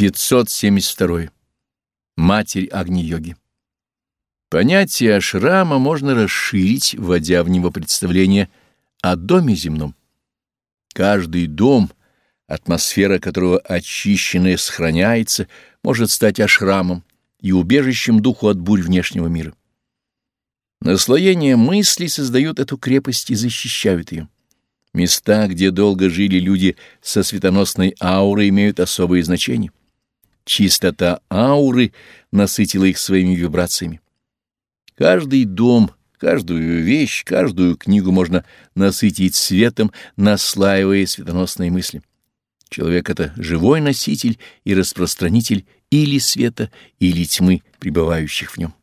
572. Матерь Агни-йоги. Понятие ашрама можно расширить, вводя в него представление о доме земном. Каждый дом, атмосфера которого очищенная сохраняется, может стать ашрамом и убежищем духу от бурь внешнего мира. Наслоение мыслей создают эту крепость и защищают ее. Места, где долго жили люди со светоносной аурой, имеют особое значение. Чистота ауры насытила их своими вибрациями. Каждый дом, каждую вещь, каждую книгу можно насытить светом, наслаивая светоносные мысли. Человек — это живой носитель и распространитель или света, или тьмы, пребывающих в нем.